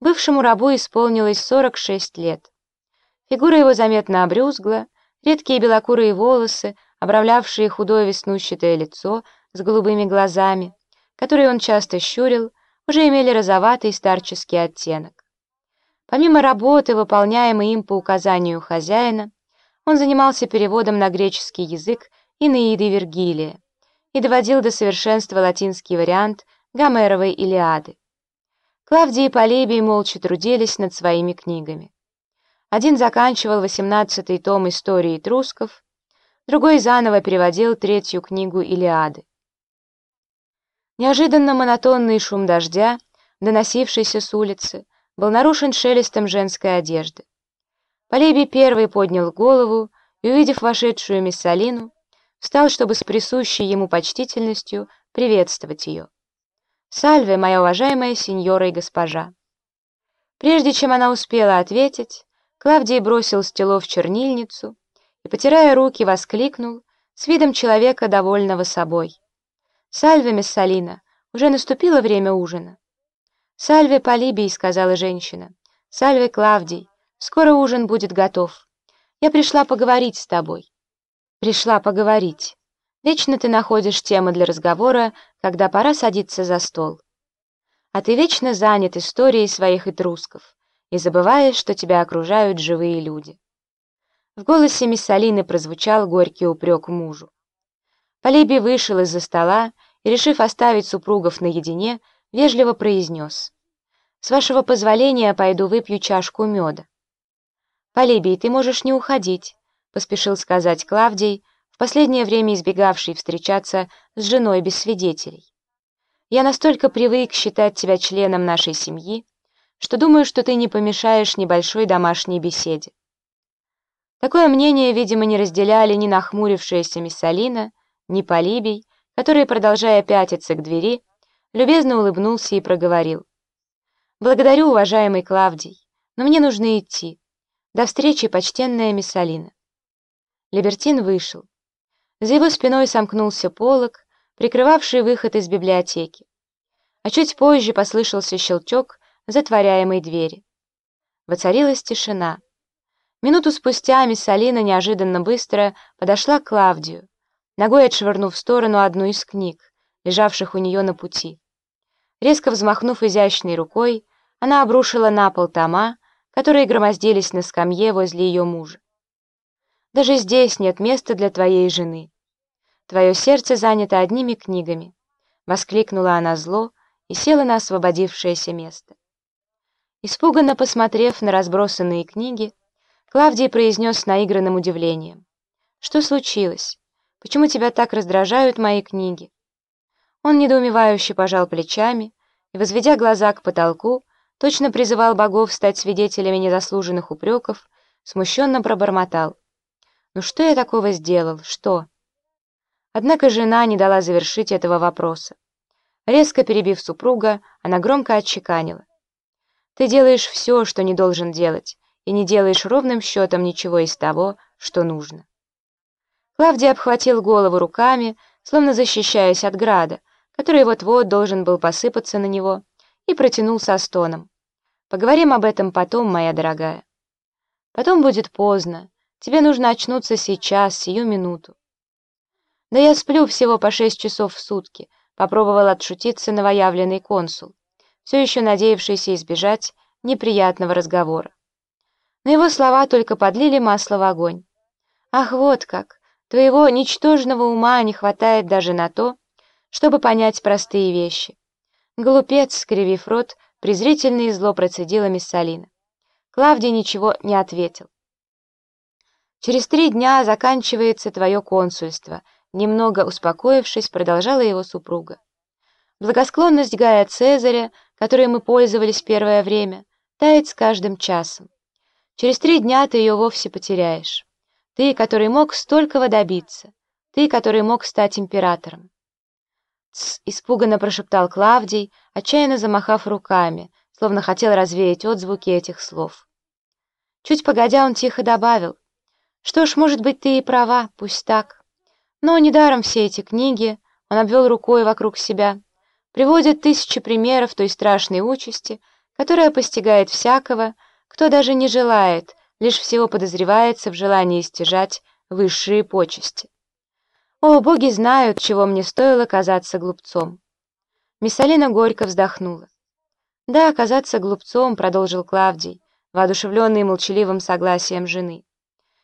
Бывшему рабу исполнилось 46 лет. Фигура его заметно обрюзгла, редкие белокурые волосы, обрамлявшие худое веснущатое лицо с голубыми глазами, которые он часто щурил, уже имели розоватый старческий оттенок. Помимо работы, выполняемой им по указанию хозяина, он занимался переводом на греческий язык Инеиды Вергилия и доводил до совершенства латинский вариант Гомеровой Илиады. Клавдий и Полибий молча трудились над своими книгами. Один заканчивал восемнадцатый том истории трусков, другой заново переводил третью книгу Илиады. Неожиданно монотонный шум дождя, доносившийся с улицы, был нарушен шелестом женской одежды. Полибий первый поднял голову и, увидев вошедшую Миссалину, встал, чтобы с присущей ему почтительностью приветствовать ее. «Сальве, моя уважаемая сеньора и госпожа!» Прежде чем она успела ответить, Клавдий бросил стело в чернильницу и, потирая руки, воскликнул с видом человека, довольного собой. «Сальве, Мессалина, уже наступило время ужина». «Сальве Полибий», — сказала женщина. «Сальве Клавдий, скоро ужин будет готов. Я пришла поговорить с тобой». «Пришла поговорить. Вечно ты находишь темы для разговора, когда пора садиться за стол. А ты вечно занят историей своих этрусков и забываешь, что тебя окружают живые люди». В голосе мисс Алины прозвучал горький упрек мужу. Полибий вышел из-за стола и, решив оставить супругов наедине, вежливо произнес. «С вашего позволения пойду выпью чашку меда». «Полибий, ты можешь не уходить», — поспешил сказать Клавдий, в последнее время избегавший встречаться с женой без свидетелей. «Я настолько привык считать тебя членом нашей семьи, что думаю, что ты не помешаешь небольшой домашней беседе». Такое мнение, видимо, не разделяли ни нахмурившаяся Миссалина, ни Полибий, который, продолжая пятиться к двери, любезно улыбнулся и проговорил. «Благодарю, уважаемый Клавдий, но мне нужно идти. До встречи, почтенная Миссалина». Либертин вышел. За его спиной сомкнулся полог, прикрывавший выход из библиотеки. А чуть позже послышался щелчок затворяемой двери. Воцарилась тишина. Минуту спустя Миссалина неожиданно быстро подошла к Клавдию, ногой отшвырнув в сторону одну из книг, лежавших у нее на пути. Резко взмахнув изящной рукой, она обрушила на пол тома, которые громоздились на скамье возле ее мужа. «Даже здесь нет места для твоей жены. Твое сердце занято одними книгами», — воскликнула она зло и села на освободившееся место. Испуганно посмотрев на разбросанные книги, Клавдий произнес с наигранным удивлением. «Что случилось? Почему тебя так раздражают мои книги?» Он недоумевающе пожал плечами и, возведя глаза к потолку, точно призывал богов стать свидетелями незаслуженных упреков, смущенно пробормотал. «Ну что я такого сделал? Что?» Однако жена не дала завершить этого вопроса. Резко перебив супруга, она громко отчеканила. «Ты делаешь все, что не должен делать, и не делаешь ровным счетом ничего из того, что нужно». Клавдий обхватил голову руками, словно защищаясь от града, который вот-вот должен был посыпаться на него, и протянул со стоном. «Поговорим об этом потом, моя дорогая». «Потом будет поздно. Тебе нужно очнуться сейчас, сию минуту». «Да я сплю всего по шесть часов в сутки», — попробовал отшутиться новоявленный консул, все еще надеявшийся избежать неприятного разговора. Но его слова только подлили масло в огонь. «Ах, вот как! Твоего ничтожного ума не хватает даже на то, чтобы понять простые вещи. Глупец, скривив рот, презрительно и зло процедила Миссалина. Клавдий ничего не ответил. «Через три дня заканчивается твое консульство», немного успокоившись, продолжала его супруга. «Благосклонность Гая Цезаря, которой мы пользовались первое время, тает с каждым часом. Через три дня ты ее вовсе потеряешь. Ты, который мог столького добиться, ты, который мог стать императором. «Тсс!» — испуганно прошептал Клавдий, отчаянно замахав руками, словно хотел развеять отзвуки этих слов. Чуть погодя, он тихо добавил. «Что ж, может быть, ты и права, пусть так. Но недаром все эти книги, он обвел рукой вокруг себя, приводят тысячи примеров той страшной участи, которая постигает всякого, кто даже не желает, лишь всего подозревается в желании стяжать высшие почести. О, боги знают, чего мне стоило казаться глупцом. Миссалина горько вздохнула. «Да, казаться глупцом», — продолжил Клавдий, воодушевленный молчаливым согласием жены.